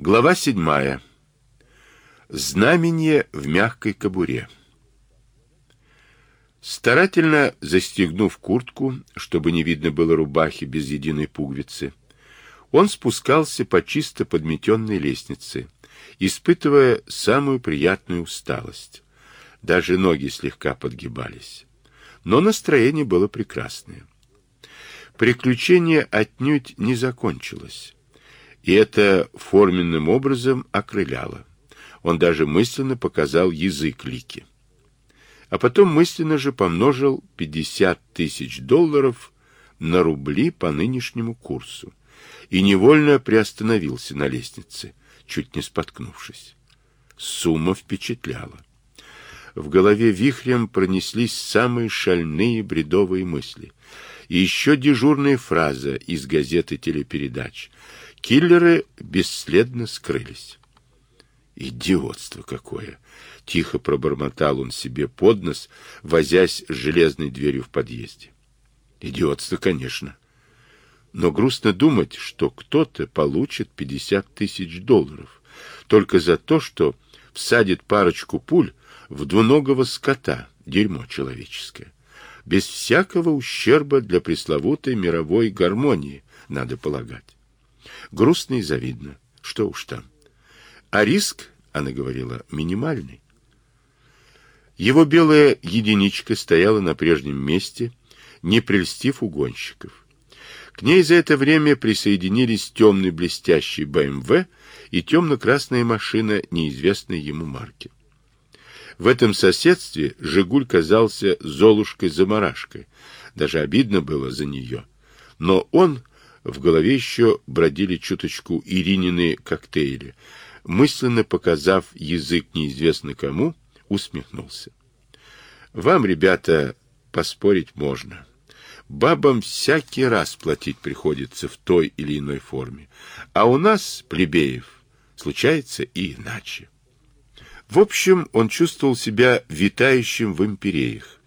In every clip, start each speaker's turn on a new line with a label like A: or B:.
A: Глава седьмая. Знамение в мягкой кобуре. Старательно застегнув куртку, чтобы не видно было рубахи без единой пуговицы, он спускался по чисто подметенной лестнице, испытывая самую приятную усталость. Даже ноги слегка подгибались. Но настроение было прекрасное. Приключение отнюдь не закончилось и это форменным образом окрыляло. Он даже мысленно показал язык Лики. А потом мысленно же помножил 50 тысяч долларов на рубли по нынешнему курсу и невольно приостановился на лестнице, чуть не споткнувшись. Сумма впечатляла. В голове вихрем пронеслись самые шальные бредовые мысли. И еще дежурная фраза из газеты телепередач — Киллеры бесследно скрылись. Идиотство какое! Тихо пробормотал он себе под нос, возясь с железной дверью в подъезде. Идиотство, конечно. Но грустно думать, что кто-то получит пятьдесят тысяч долларов только за то, что всадит парочку пуль в двуногого скота, дерьмо человеческое, без всякого ущерба для пресловутой мировой гармонии, надо полагать. Грустно и завидно. Что уж там. А риск, она говорила, минимальный. Его белая единичка стояла на прежнем месте, не прельстив угонщиков. К ней за это время присоединились темный блестящий БМВ и темно-красная машина неизвестной ему марки. В этом соседстве «Жигуль» казался Золушкой-замарашкой. Даже обидно было за нее. Но он в голове еще бродили чуточку Иринины коктейли. Мысленно показав язык неизвестно кому, усмехнулся. Вам, ребята, поспорить можно. Бабам всякий раз платить приходится в той или иной форме. А у нас, плебеев, случается и иначе. В общем, он чувствовал себя витающим в империях.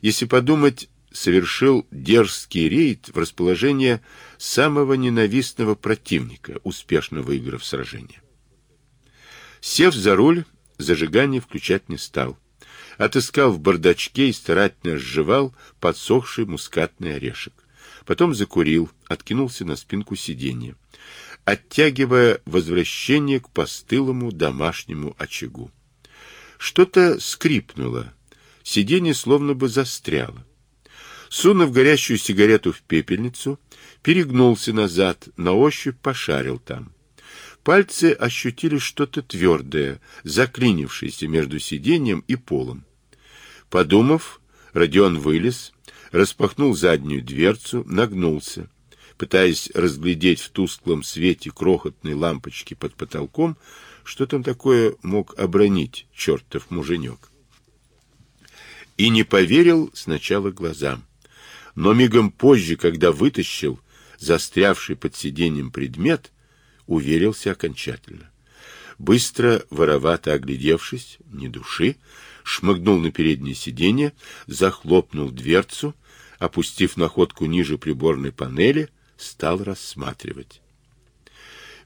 A: Если подумать, совершил дерзкий рейд в расположение самого ненавистного противника, успешно выиграв сражение. Сев за руль, зажигание включать не стал. Отыскал в бардачке и старательно сживал подсохший мускатный орешек. Потом закурил, откинулся на спинку сиденья, оттягивая возвращение к постылому домашнему очагу. Что-то скрипнуло, сиденье словно бы застряло. Сунув горящую сигарету в пепельницу, перегнулся назад, на ощупь пошарил там. Пальцы ощутили что-то твердое, заклинившееся между сиденьем и полом. Подумав, Родион вылез, распахнул заднюю дверцу, нагнулся, пытаясь разглядеть в тусклом свете крохотной лампочки под потолком, что там такое мог обронить чертов муженек. И не поверил сначала глазам но мигом позже, когда вытащил застрявший под сиденьем предмет, уверился окончательно. Быстро, воровато оглядевшись, ни души, шмыгнул на переднее сиденье, захлопнул дверцу, опустив находку ниже приборной панели, стал рассматривать.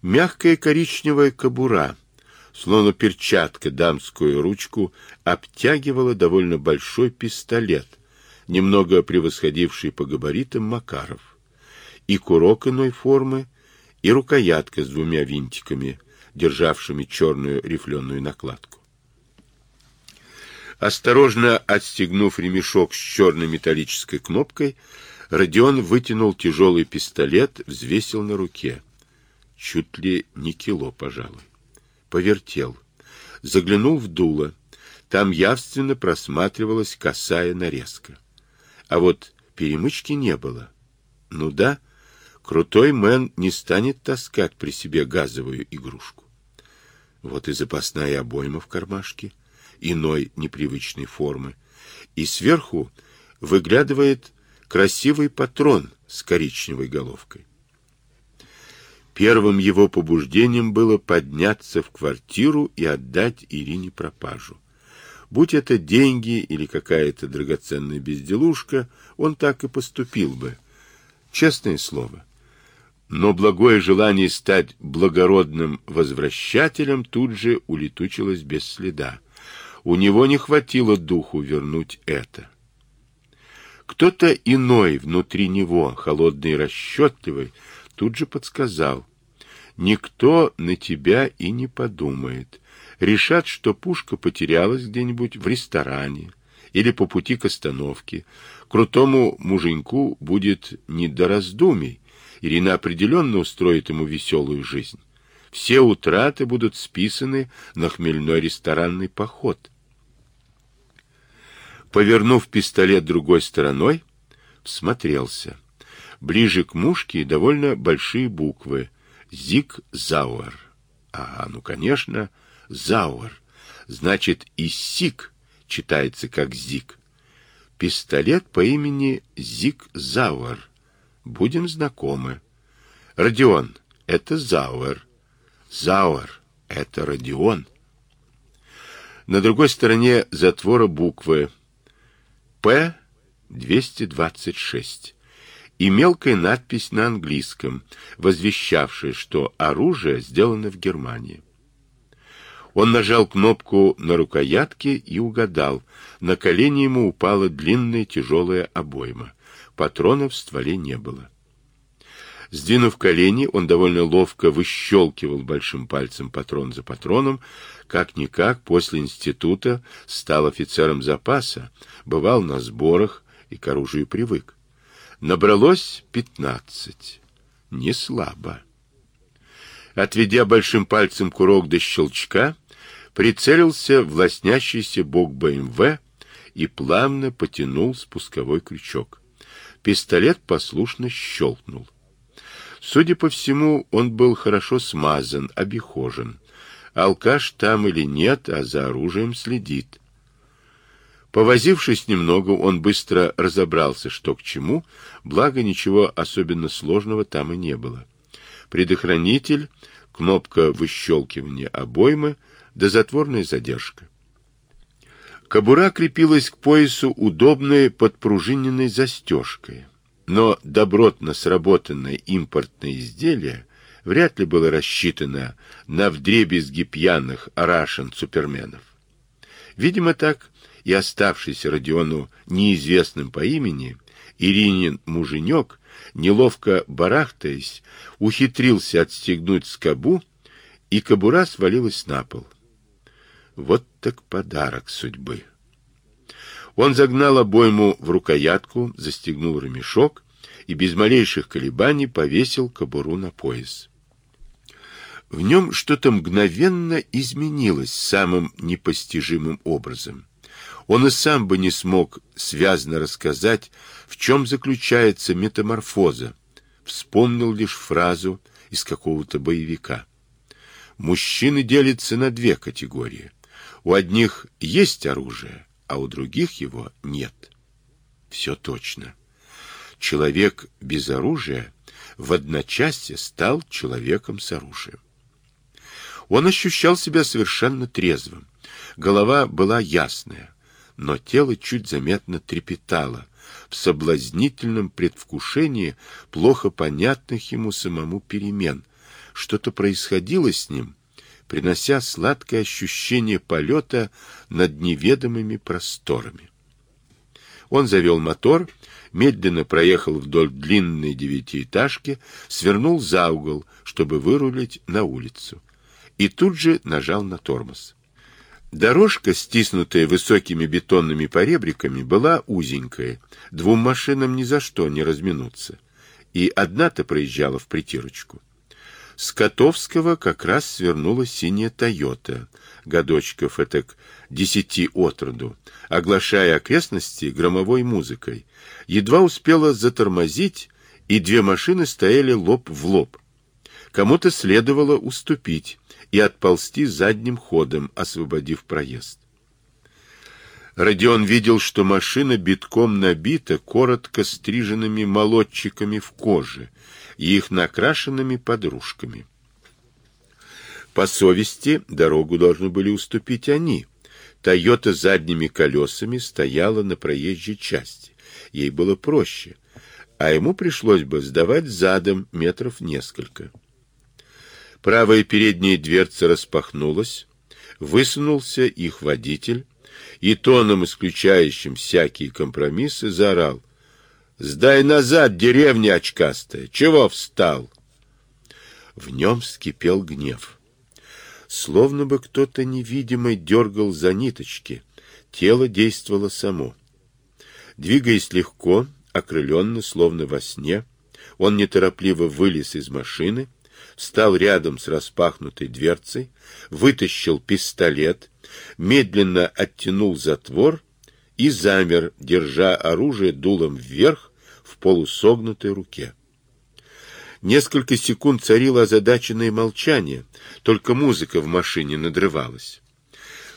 A: Мягкая коричневая кобура, словно перчатка дамскую ручку, обтягивала довольно большой пистолет — немного превосходивший по габаритам Макаров, и курок иной формы, и рукоятка с двумя винтиками, державшими черную рифленую накладку. Осторожно отстегнув ремешок с черной металлической кнопкой, Родион вытянул тяжелый пистолет, взвесил на руке. Чуть ли не кило, пожалуй. Повертел. Заглянул в дуло. Там явственно просматривалась косая нарезка. А вот перемычки не было. Ну да, крутой мэн не станет таскать при себе газовую игрушку. Вот и запасная обойма в кармашке, иной непривычной формы. И сверху выглядывает красивый патрон с коричневой головкой. Первым его побуждением было подняться в квартиру и отдать Ирине пропажу. Будь это деньги или какая-то драгоценная безделушка, он так и поступил бы. Честное слово. Но благое желание стать благородным возвращателем тут же улетучилось без следа. У него не хватило духу вернуть это. Кто-то иной внутри него, холодный и расчетливый, тут же подсказал. Никто на тебя и не подумает. Решат, что пушка потерялась где-нибудь в ресторане или по пути к остановке. Крутому муженьку будет не до раздумий. Ирина определенно устроит ему веселую жизнь. Все утраты будут списаны на хмельной ресторанный поход. Повернув пистолет другой стороной, всмотрелся. Ближе к мушке довольно большие буквы. Зиг Зауэр. А, ну, конечно, Зауэр. Значит, и Сик читается как Зиг. Пистолет по имени Зиг Зауэр. Будем знакомы. Родион — это Зауэр. Зауэр — это Родион. На другой стороне затвора буквы П-226 и мелкая надпись на английском, возвещавшая, что оружие сделано в Германии. Он нажал кнопку на рукоятке и угадал. На колени ему упала длинная тяжелая обойма. Патронов в стволе не было. Сдвинув колени, он довольно ловко выщелкивал большим пальцем патрон за патроном. Как-никак после института стал офицером запаса, бывал на сборах и к оружию привык. Набралось пятнадцать. Не слабо. Отведя большим пальцем курок до щелчка, прицелился в лоснящийся бок БМВ и плавно потянул спусковой крючок. Пистолет послушно щелкнул. Судя по всему, он был хорошо смазан, обихожен. Алкаш там или нет, а за оружием следит. Повозившись немного, он быстро разобрался, что к чему, благо ничего особенно сложного там и не было. Предохранитель, кнопка выщелкивания обоймы, да затворная задержка. Кобура крепилась к поясу удобной подпружиненной застежкой но добротно сработанное импортное изделие вряд ли было рассчитано на вдребезги пьяных арашен-суперменов. Видимо, так и оставшийся Родиону неизвестным по имени Иринин муженек, неловко барахтаясь, ухитрился отстегнуть скобу, и кобура свалилась на пол. Вот так подарок судьбы. Он загнал обойму в рукоятку, застегнул ремешок и без малейших колебаний повесил кобуру на пояс. В нем что-то мгновенно изменилось самым непостижимым образом. Он и сам бы не смог связно рассказать, в чем заключается метаморфоза. Вспомнил лишь фразу из какого-то боевика. Мужчины делятся на две категории. У одних есть оружие, а у других его нет. Все точно. Человек без оружия в одночасье стал человеком с оружием. Он ощущал себя совершенно трезвым. Голова была ясная, но тело чуть заметно трепетало в соблазнительном предвкушении плохо понятных ему самому перемен. Что-то происходило с ним, принося сладкое ощущение полета над неведомыми просторами. Он завел мотор, медленно проехал вдоль длинной девятиэтажки, свернул за угол, чтобы вырулить на улицу, и тут же нажал на тормоз. Дорожка, стиснутая высокими бетонными поребриками, была узенькая, двум машинам ни за что не разминуться, и одна-то проезжала в притирочку. С Котовского как раз свернула синяя «Тойота», годочков этак десяти отроду, оглашая окрестности громовой музыкой. Едва успела затормозить, и две машины стояли лоб в лоб. Кому-то следовало уступить и отползти задним ходом, освободив проезд. Родион видел, что машина битком набита коротко стриженными молодчиками в коже и их накрашенными подружками. По совести дорогу должны были уступить они. Тойота задними колесами стояла на проезжей части. Ей было проще. а ему пришлось бы сдавать задом метров несколько. Правая передняя дверца распахнулась, высунулся их водитель и тоном, исключающим всякие компромиссы, заорал. «Сдай назад, деревня очкастая! Чего встал?» В нем вскипел гнев. Словно бы кто-то невидимый дергал за ниточки. Тело действовало само. Двигаясь легко, окрыленно, словно во сне, он неторопливо вылез из машины, встал рядом с распахнутой дверцей, вытащил пистолет, медленно оттянул затвор и замер, держа оружие дулом вверх в полусогнутой руке. Несколько секунд царило озадаченное молчание, только музыка в машине надрывалась.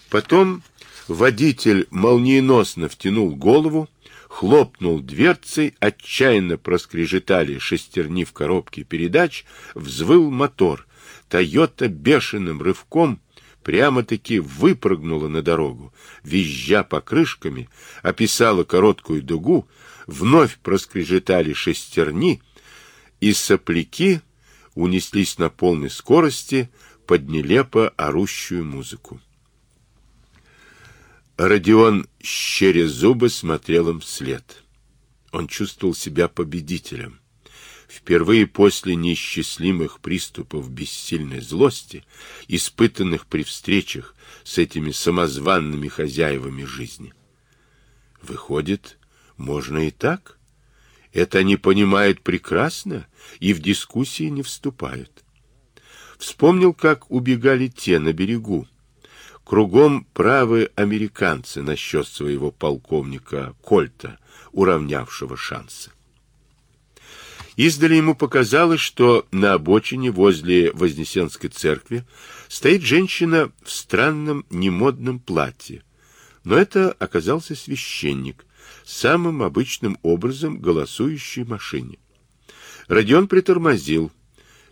A: Потом водитель молниеносно втянул голову, хлопнул дверцей, отчаянно проскрежетали шестерни в коробке передач, взвыл мотор. «Тойота» бешеным рывком прямо-таки выпрыгнула на дорогу, визжа покрышками, описала короткую дугу, вновь проскрежетали шестерни, и сопляки унеслись на полной скорости под нелепо орущую музыку. Родион, щеря зубы, смотрел им вслед. Он чувствовал себя победителем. Впервые после неисчислимых приступов бессильной злости, испытанных при встречах с этими самозванными хозяевами жизни. Выходит, можно и так? Это они понимают прекрасно и в дискуссии не вступают. Вспомнил, как убегали те на берегу. Кругом правы американцы насчет своего полковника Кольта, уравнявшего шансы. Издали ему показалось, что на обочине возле Вознесенской церкви стоит женщина в странном немодном платье. Но это оказался священник, самым обычным образом голосующий машине. Родион притормозил.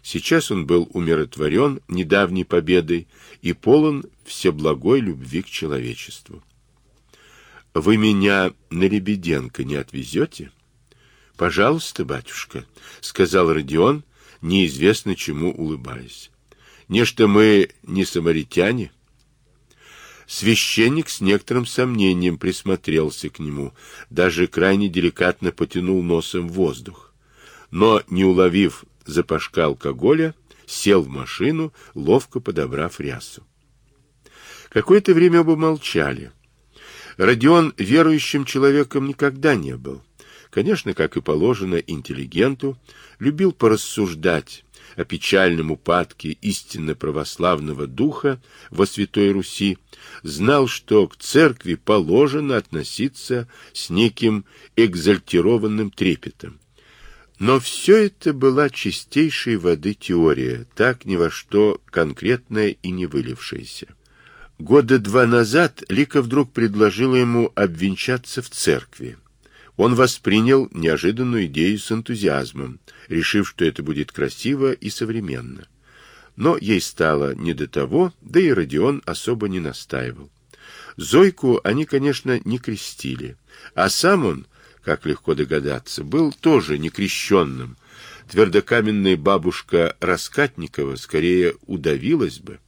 A: Сейчас он был умиротворен недавней победой и полон всеблагой любви к человечеству. «Вы меня на Лебеденко не отвезете?» — Пожалуйста, батюшка, — сказал Родион, неизвестно чему улыбаясь. — Нечто мы не самаритяне. Священник с некоторым сомнением присмотрелся к нему, даже крайне деликатно потянул носом воздух. Но, не уловив запашка алкоголя, сел в машину, ловко подобрав рясу. Какое-то время оба молчали. Родион верующим человеком никогда не был. Конечно, как и положено интеллигенту, любил порассуждать о печальном упадке истинно православного духа во Святой Руси, знал, что к церкви положено относиться с неким экзальтированным трепетом. Но все это была чистейшей воды теория, так ни во что конкретная и не вылившаяся. Года два назад Лика вдруг предложила ему обвенчаться в церкви. Он воспринял неожиданную идею с энтузиазмом, решив, что это будет красиво и современно. Но ей стало не до того, да и Родион особо не настаивал. Зойку они, конечно, не крестили, а сам он, как легко догадаться, был тоже некрещенным. Твердокаменная бабушка Раскатникова скорее удавилась бы.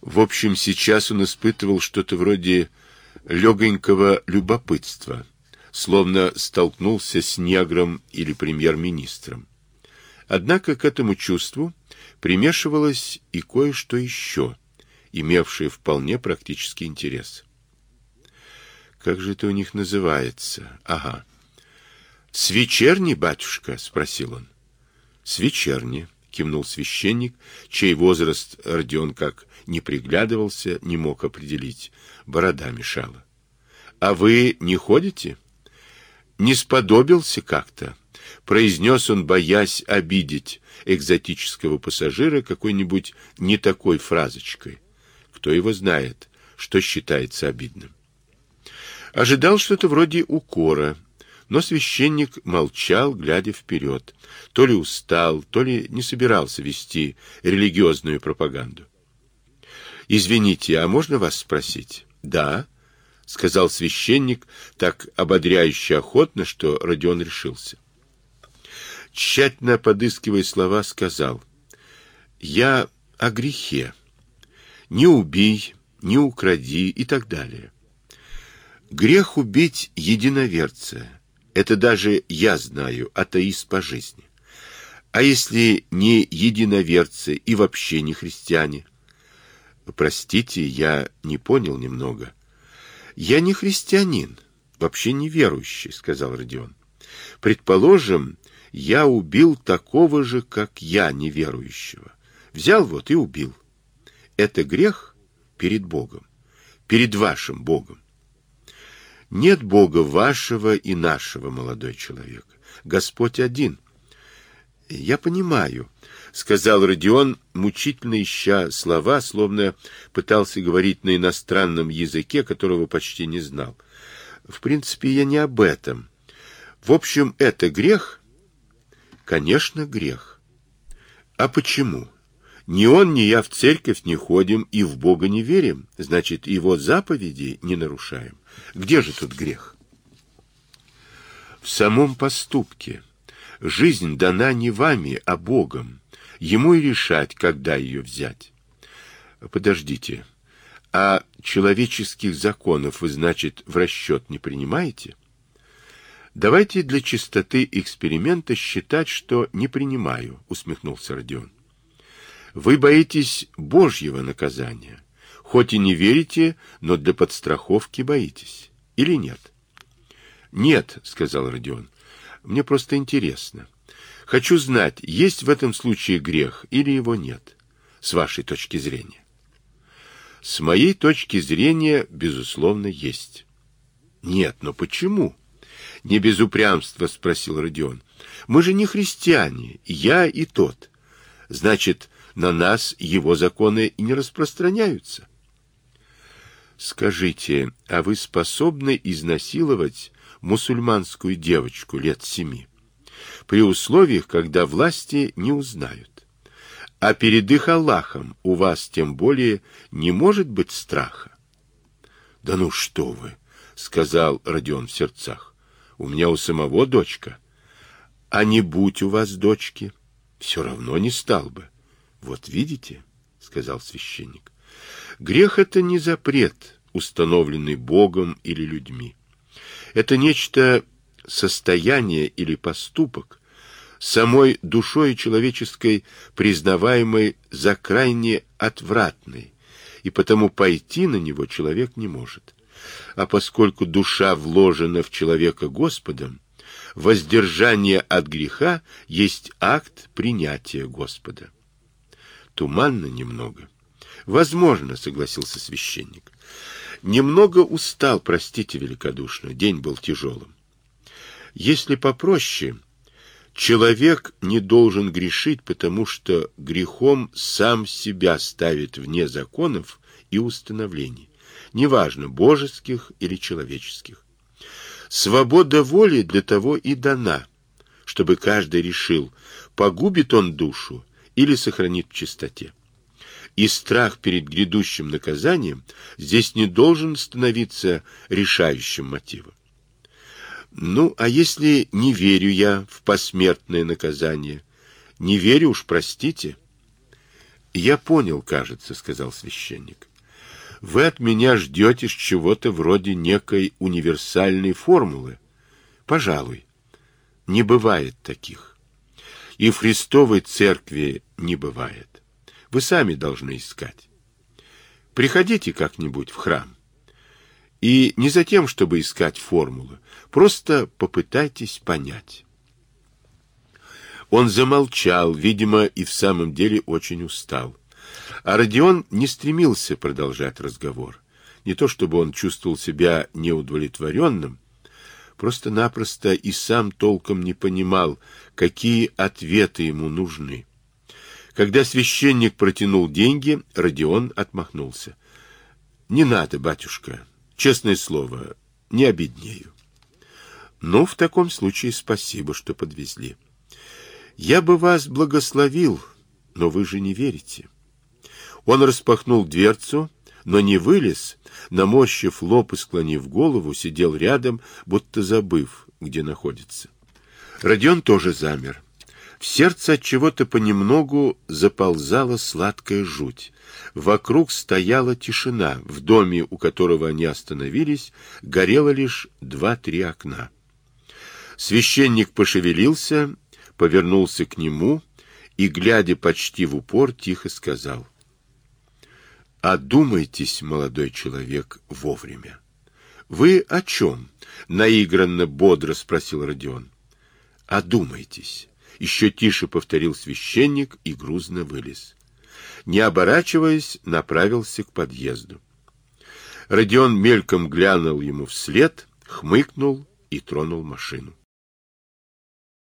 A: В общем, сейчас он испытывал что-то вроде легонького любопытства словно столкнулся с негром или премьер-министром. Однако к этому чувству примешивалось и кое-что еще, имевшее вполне практический интерес. Как же это у них называется? Ага. С вечерней, батюшка? спросил он. С вечерней, кивнул священник, чей возраст Родион как не приглядывался, не мог определить. Борода мешала. А вы не ходите? не сподобился как-то, произнес он, боясь обидеть экзотического пассажира какой-нибудь не такой фразочкой. Кто его знает, что считается обидным. Ожидал что-то вроде укора, но священник молчал, глядя вперед. То ли устал, то ли не собирался вести религиозную пропаганду. «Извините, а можно вас спросить?» «Да». — сказал священник, так ободряюще охотно, что Родион решился. Тщательно подыскивая слова, сказал, «Я о грехе. Не убей, не укради и так далее. Грех убить единоверца. Это даже я знаю, атеист по жизни. А если не единоверцы и вообще не христиане? Простите, я не понял немного. Я не христианин, вообще не верующий, сказал Родион. Предположим, я убил такого же, как я, неверующего. Взял вот и убил. Это грех перед Богом, перед вашим Богом. Нет Бога вашего и нашего, молодой человек. Господь один. Я понимаю, сказал Родион, мучительно ища слова, словно пытался говорить на иностранном языке, которого почти не знал. В принципе, я не об этом. В общем, это грех? Конечно, грех. А почему? Ни он, ни я в церковь не ходим и в Бога не верим, значит, его заповеди не нарушаем. Где же тут грех? В самом поступке. Жизнь дана не вами, а Богом. Ему и решать, когда ее взять. Подождите. А человеческих законов вы, значит, в расчет не принимаете? Давайте для чистоты эксперимента считать, что не принимаю, усмехнулся Родион. Вы боитесь Божьего наказания. Хоть и не верите, но для подстраховки боитесь. Или нет? Нет, сказал Родион. Мне просто интересно. Хочу знать, есть в этом случае грех или его нет, с вашей точки зрения. С моей точки зрения, безусловно, есть. Нет, но почему? Не без упрямства спросил Родион. Мы же не христиане, я и тот. Значит, на нас его законы и не распространяются. Скажите, а вы способны изнасиловать мусульманскую девочку лет семи, при условиях, когда власти не узнают. А перед их Аллахом у вас тем более не может быть страха. — Да ну что вы, — сказал Родион в сердцах, — у меня у самого дочка. А не будь у вас дочки, все равно не стал бы. Вот видите, — сказал священник, — грех — это не запрет, установленный Богом или людьми. Это нечто состояние или поступок, самой душой человеческой признаваемый за крайне отвратный, и потому пойти на него человек не может. А поскольку душа вложена в человека Господом, воздержание от греха есть акт принятия Господа. Туманно немного. Возможно, согласился священник. Немного устал, простите великодушно, день был тяжелым. Если попроще, человек не должен грешить, потому что грехом сам себя ставит вне законов и установлений, неважно, божеских или человеческих. Свобода воли для того и дана, чтобы каждый решил, погубит он душу или сохранит в чистоте и страх перед грядущим наказанием здесь не должен становиться решающим мотивом. Ну, а если не верю я в посмертное наказание? Не верю уж, простите. Я понял, кажется, сказал священник. Вы от меня ждете чего-то вроде некой универсальной формулы. Пожалуй. Не бывает таких. И в Христовой церкви не бывает. Вы сами должны искать. Приходите как-нибудь в храм. И не за тем, чтобы искать формулы, просто попытайтесь понять. Он замолчал, видимо, и в самом деле очень устал. А Родион не стремился продолжать разговор. Не то чтобы он чувствовал себя неудовлетворенным, просто-напросто и сам толком не понимал, какие ответы ему нужны. Когда священник протянул деньги, Родион отмахнулся. — Не надо, батюшка. Честное слово, не обеднею. — Ну, в таком случае спасибо, что подвезли. Я бы вас благословил, но вы же не верите. Он распахнул дверцу, но не вылез, наморщив лоб и склонив голову, сидел рядом, будто забыв, где находится. Родион тоже замер. В сердце от чего-то понемногу заползала сладкая жуть. Вокруг стояла тишина. В доме, у которого они остановились, горело лишь два-три окна. Священник пошевелился, повернулся к нему и, глядя почти в упор, тихо сказал. «Одумайтесь, молодой человек, вовремя». «Вы о чем?» — наигранно бодро спросил Родион. «Одумайтесь». Еще тише повторил священник и грузно вылез. Не оборачиваясь, направился к подъезду. Родион мельком глянул ему вслед, хмыкнул и тронул машину.